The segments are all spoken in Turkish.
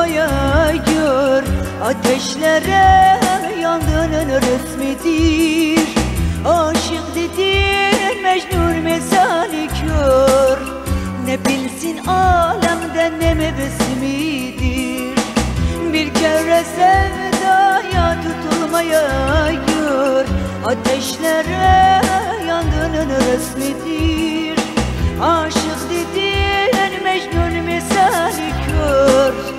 tutulmaya gör. Ateşlere yandığının resmidir Aşık dedin Mecnun mesali kör. Ne bilsin alemden ne mevsimidir Bir kere sevdaya tutulmaya gör. Ateşlere yandığının resmidir Aşık dedin Mecnun misali kör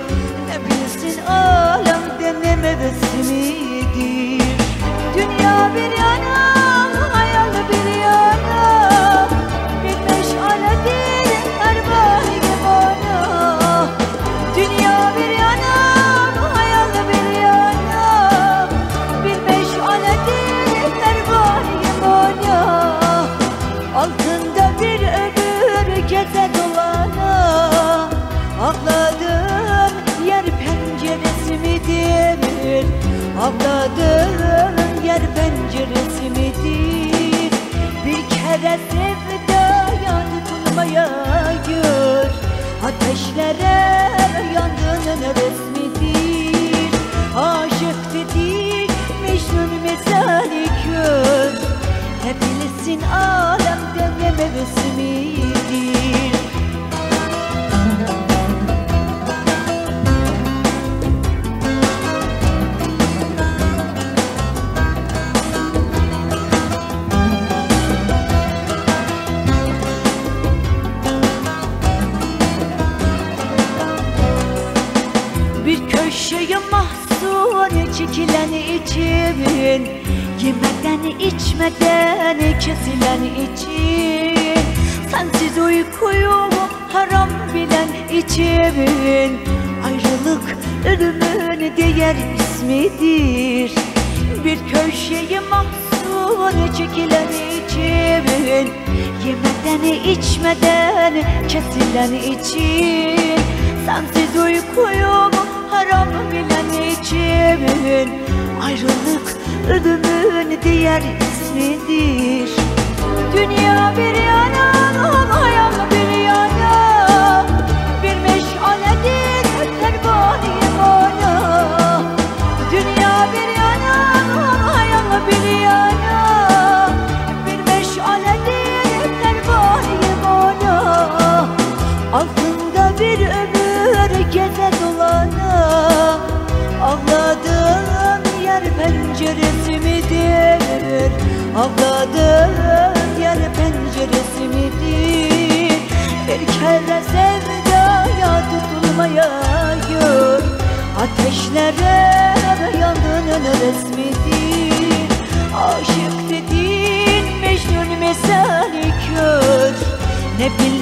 Ağladığın yer penceresi midir? Bir kere bilsin alemde ne mevsimidir Bir köşeye mahzun çekilen içimin Yemeden içmeden kesilen için. Sensiz uykuyu haram bilen içimin Ayrılık ölümün diğer ismidir. Bir köşeye mahzun çekilen içimin Yemeden içmeden kesilen için. Sensiz uykuyu haram bilen içimin Ayrılık ölümün diğer ismidir penceresi midir Avladığın yer penceresi midir Bir kere sevdaya tutulmayayım. Ateşlere yandığının resmidir Aşık dediğin Mecnun mesali kör Ne bileyim